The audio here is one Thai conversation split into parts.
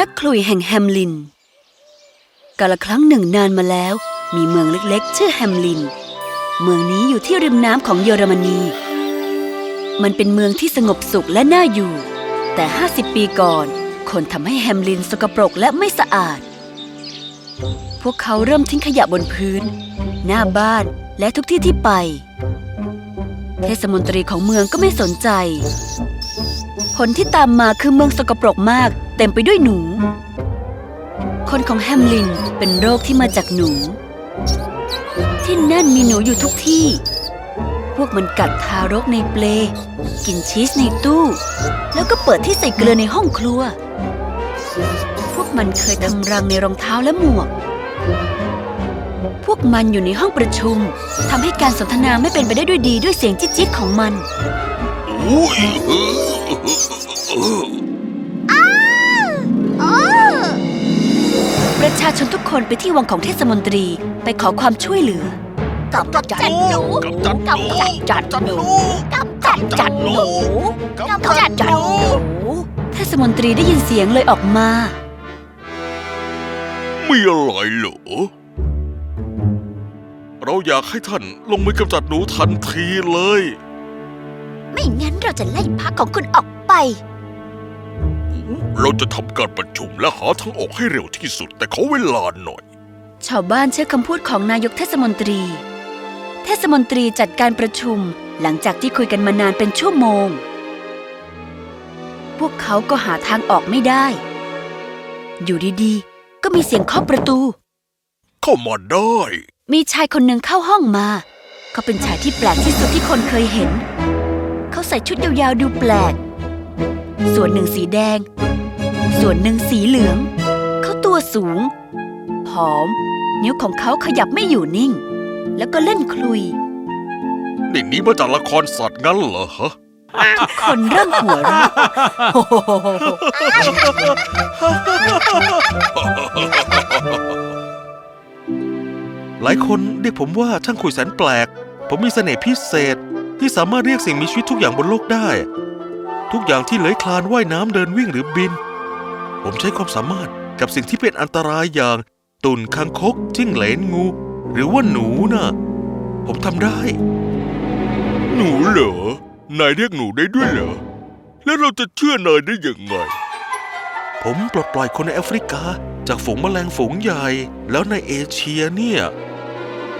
นักขลุยแห่งแฮมลิน กาละครั้งหนึ่งนานมาแล้ว มีเมืองเล็กๆ ชื่อแฮมลิน เมืองนี้อยู่ที่ริมน้ำของเยอรมนี มันเป็นเมืองที่สงบสุขและน่าอยู่ แต่ 50 ปีก่อน คนทำให้แฮมลินสกปรกและไม่สะอาด พวกเขาเริ่มทิ้งขยะบนพื้น หน้าบ้านและทุกที่ที่ไป เทศมนตรีของเมืองก็ไม่สนใจ ผลที่ตามมาคือเมืองสกปรกมาก เต็มไปด้วยหนู คนของแฮมลินเป็นโรคที่มาจากหนู ที่นั่นมีหนูอยู่ทุกที่ พวกมันกัดทารกในเปล กินชีสในตู้ แล้วก็เปิดที่ใส่เกลือในห้องครัว พวกมันเคยทำรังในรองเท้าและหมวก พวกมันอยู่ในห้องประชุมทำให้การสนทนาไม่เป็นไปได้ด้วยดีด้วยเสียงจิ๊ดๆของมัน อุ้ยเออประชาชนทุกคนไปที่วังของเทศมนตรีไปขอความช่วยเหลือกำจัดหนูกำจัดหนูกำจัดหนูกำจัดจัดหนูกำจัดกำจัดหนูเทศมนตรีได้ยินเสียงเลยออกมา มีอะไรเหรอ เราอยากให้ท่านลงมือกำจัดหนูทันทีเลยไม่ งั้นเราจะไล่พักของคุณออกไป เราจะทำการประชุมและหาทางออกให้เร็วที่สุด แต่ขอเวลาหน่อย ชาวบ้านเชื่อคำพูดของนายกเทศมนตรี เทศมนตรีจัดการประชุมหลังจากที่คุยกันมานานเป็นชั่วโมง พวกเขาก็หาทางออกไม่ได้ อยู่ดีๆ ก็มีเสียงเคาะประตู เข้ามาได้ มีชายคนหนึ่งเข้าห้องมา เขาเป็นชายที่แปลกที่สุดที่คนเคยเห็นเขา ใส่ชุดยาวๆดูแปลก ส่วนหนึ่งสีแดง ส่วนหนึ่งสีเหลือง เขาตัวสูง ผอม นิ้วของเขาขยับไม่อยู่นิ่ง แล้วก็เล่นคลุยนี่หนี้มาจากละครสัตว์งั้นเหรอฮะทุกคนเริ่มหัวเราะหลายคนเรียกผมว่าช่างคุยแสนแปลก ผมมีเสน่ห์พิเศษ ที่สามารถเรียกสิ่งมีชีวิตทุกอย่างบนโลกได้ ทุกอย่างที่เลื้อยคลานว่ายน้ำเดินวิ่งหรือบิน ผมใช้ความสามารถกับสิ่งที่เป็นอันตรายอย่าง ตุ่นคางคกจิ้งเหลนงู หรือว่าหนูน่ะ ผมทำได้ หนูเหรอนายเรียกหนูได้ด้วยเหรอ แล้วเราจะเชื่อนายได้ยังไง ผมปลดปล่อยคนในแอฟริกา จากฝูงแมลงฝูงใหญ่ แล้วในเอเชียเนี่ย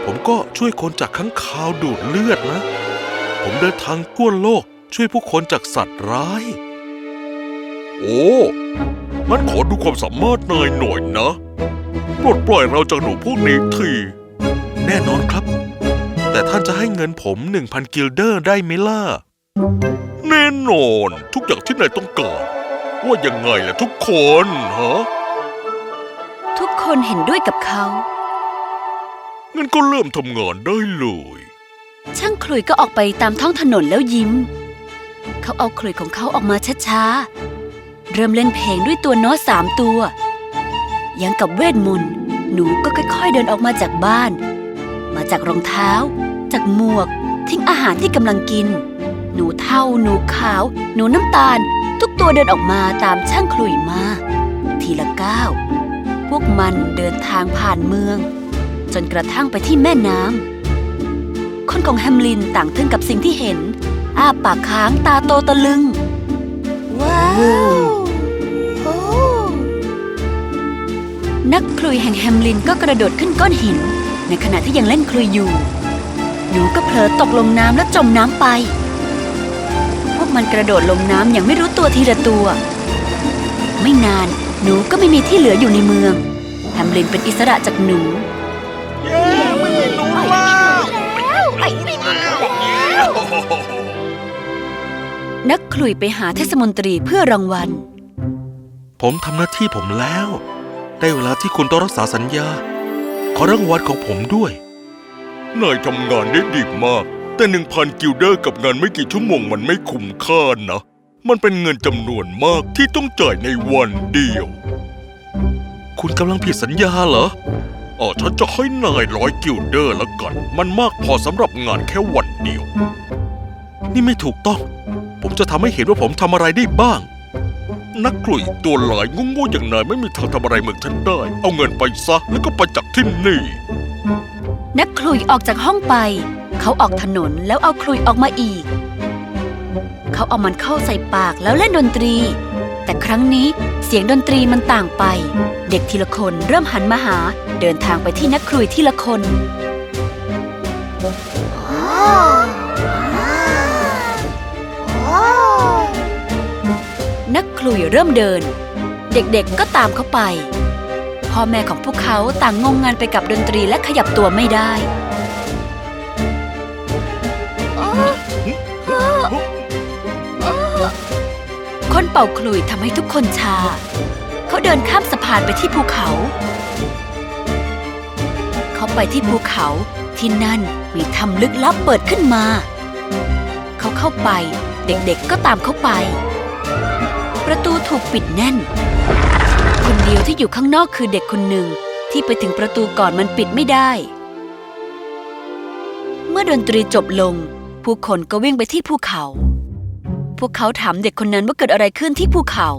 ผมก็ช่วยคนจากค้างคาวดูดเลือดนะ ผมเดินทางทั่วโลกช่วยผู้คนจากสัตว์ร้าย โอ้งั้นขอดูความสามารถนายหน่อยนะปลดปล่อยเราจากหนูพวกนี้ที แน่นอนครับ แต่ท่านจะให้เงินผม1,000กิลเดอร์ได้ไหมล่ะ แน่นอนทุกอย่างที่นายต้องการ ว่ายังไงล่ะทุกคนฮะ ทุกคนเห็นด้วยกับเขา งั้นก็เริ่มทำงานได้เลย ช่างคลุยก็ออกไปตามท้องถนนแล้วยิ้ม เขาเอาคลุยของเขาออกมาช้าๆ เริ่มเล่นเพลงด้วยตัวโน้ตสามตัว ยังกับเวทมนต์ หนูก็ค่อยๆเดินออกมาจากบ้าน มาจากรองเท้า จากหมวก ทิ้งอาหารที่กำลังกิน หนูเท่า หนูขาว หนูน้ำตาล ทุกตัวเดินออกมาตามช่างคลุยมา ทีละก้าวพวกมันเดินทางผ่านเมือง จนกระทั่งไปที่แม่น้ำ คนของแฮมลินต่างทึ่งกับสิ่งที่เห็น อ้าปากค้างตาโตตะลึง ว้าวโอ้นักคลุยแห่งแฮมลินก็กระโดดขึ้นก้อนหิน ในขณะที่ยังเล่นคลุยอยู่ หนูก็เผลอตกลงน้ำและจมน้ำไป พวกมันกระโดดลงน้ำอย่างไม่รู้ตัวทีละตัว ไม่นานหนูก็ไม่มีที่เหลืออยู่ในเมืองแฮมลินเป็นอิสระจากหนู นักคลุยไปหาเทศมนตรีเพื่อรางวัล ผมทำหน้าที่ผมแล้ว ได้เวลาที่คุณต้องรักษาสัญญา ขอรางวัลของผมด้วย นายทำงานได้ดีมาก แต่หนึ่งพันกิลเดอร์กับงานไม่กี่ชั่วโมงมันไม่คุ้มค่านะ มันเป็นเงินจำนวนมากที่ต้องจ่ายในวันเดียว คุณกำลังผิดสัญญาเหรออ๋อฉันจะให้นายร้อยกิลเดอร์แล้วกัน มันมากพอสำหรับงานแค่วันเดียว นี่ไม่ถูกต้อง ผมจะทำให้เห็นว่าผมทำอะไรได้บ้าง นักกลุยตัวหลายงงๆอย่างนายไม่มีทางทำอะไรเมืองฉันได้ เอาเงินไปซะแล้วก็ไปจากที่นี่ นักขลุยออกจากห้องไป เขาออกถนนแล้วเอาขลุยออกมาอีก เขาเอามันเข้าใส่ปากแล้วเล่นดนตรี แต่ครั้งนี้เสียงดนตรีมันต่างไป เด็กทีละคนเริ่มหันมาหา เดินทางไปที่นักขลุยทีละคนนั ลุยเริ่มเดิน เด็กๆก็ตามเขาไป พ่อแม่ของพวกเขาต่างงงงานไปกับดนตรีและขยับตัวไม่ได้คนเป่าขลุ่ยทำให้ทุกคนชา เขาเดินข้ามสะพานไปที่ภูเขา เขาไปที่ภูเขาที่นั่นมีถ้ำลึกลับเปิดขึ้นมา เขาเข้าไป เด็กๆก็ตามเขาไป ประตูถูกปิดแน่น คนเดียวที่อยู่ข้างนอกคือเด็กคนหนึ่งที่ไปถึงประตูก่อนมันปิดไม่ได้ เมื่อดนตรีจบลง ผู้คนก็วิ่งไปที่ภูเขา พวกเขาถามเด็กคนนั้นว่าเกิดอะไรขึ้นที่ภูเขา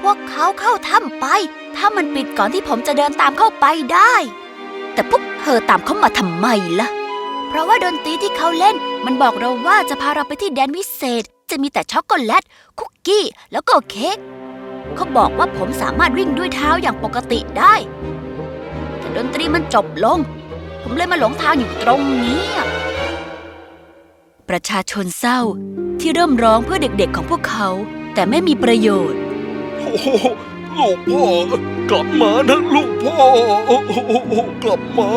พวกเขาเข้าถ้ำไป ถ้ามันปิดก่อนที่ผมจะเดินตามเข้าไปได้ แต่พวกเธอตามเขามาทำไมล่ะ เพราะว่าดนตรีที่เขาเล่นมันบอกเราว่าจะพาเราไปที่แดนวิเศษ จะมีแต่ช็อกโกแลต คุกกี้ แล้วก็เค้กเขาบอกว่าผมสามารถวิ่งด้วยเท้าอย่างปกติได้แต่ดนตรีมันจบลง ผมเลยมาหลงทางอยู่ตรงนี้ ประชาชนเศร้าที่เริ่มร้องเพื่อเด็กๆของพวกเขา แต่ไม่มีประโยชน์ โอ้ลูกพ่อกลับมานะลูกพ่อโอ้กลับมา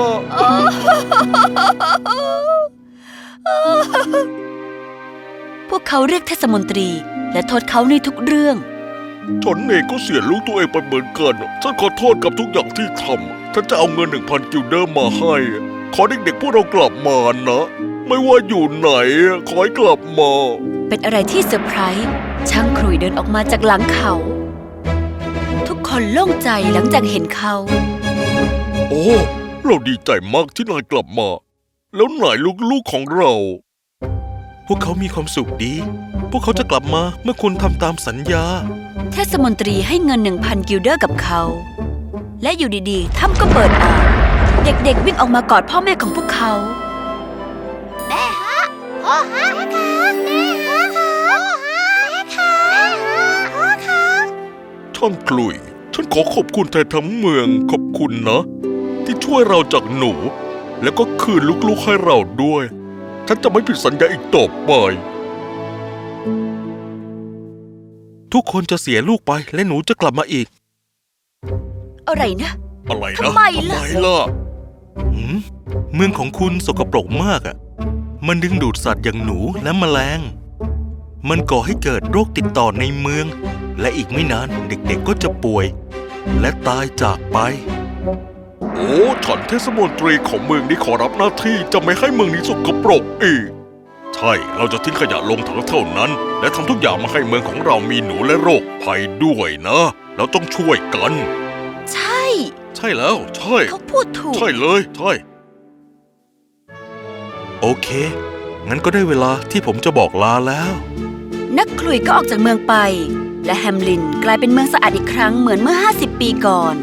พวกเขาเรียกเทศมนตรีและโทษเขาในทุกเรื่อง ฉันเองก็เสียลูกตัวเองไปเหมือนกัน ฉันขอโทษกับทุกอย่างที่ทำ ฉันจะเอาเงินหนึ่งพันกิลเดอร์มาให้ ขอเด็กๆพวกเรากลับมานะ ไม่ว่าอยู่ไหน ขอให้กลับมา เป็นอะไรที่เซอร์ไพรส์ ช่างขลุ่ยเดินออกมาจากหลังเขา ทุกคนโล่งใจหลังจากเห็นเขา โอ้ เราดีใจมากที่นายกลับมา แล้วไหนลูกๆของเรา พวกเขามีความสุขดี พวกเขาจะกลับมาเมื่อคุณทำตามสัญญา เทศมนตรีให้เงินหนึ่งพันกิลเดอร์กับเขา และอยู่ดีๆ ถ้ำก็เปิดออกเด็กๆ วิ่งออกมากอดพ่อแม่ของพวกเขา แม่ฮะพ่อฮะแม่ฮะพ่อฮะแม่ค่ะพ่อค่ะท่านกลุย ฉันขอขอบคุณแทนทั้งเมืองขอบคุณนะ ที่ช่วยเราจากหนู แล้วก็คืนลูกๆให้เราด้วย ฉันจะไม่ผิดสัญญาอีกต่อไป ทุกคนจะเสียลูกไปและหนูจะกลับมาอีก อะไรนะ อะไรนะทำไมล่ะ ทำไมล่ะหืมเมืองของคุณสกปรกมากอะ่ะมันดึงดูดสัตว์อย่างหนูและแมลง มันก่อให้เกิดโรคติดต่อในเมือง และอีกไม่นานเด็กๆก็จะป่วย และตายจากไป โอ้ฉันเทศมนตรีของเมืองนี้ขอรับหน้าที่จะไม่ให้เมืองนี้สกปรกอีก ใช่ เราจะทิ้งขยะลงถังเท่านั้น และทำทุกอย่างมาให้เมืองของเรามีหนูและโรคภัยด้วยนะ เราต้องช่วยกัน ใช่ ใช่แล้ว ใช่ เขาพูดถูก ใช่เลย ใช่ โอเค งั้นก็ได้เวลาที่ผมจะบอกลาแล้ว นักขลุยก็ออกจากเมืองไป และแฮมลินกลายเป็นเมืองสะอาดอีกครั้งเหมือนเมื่อ 50 ปีก่อน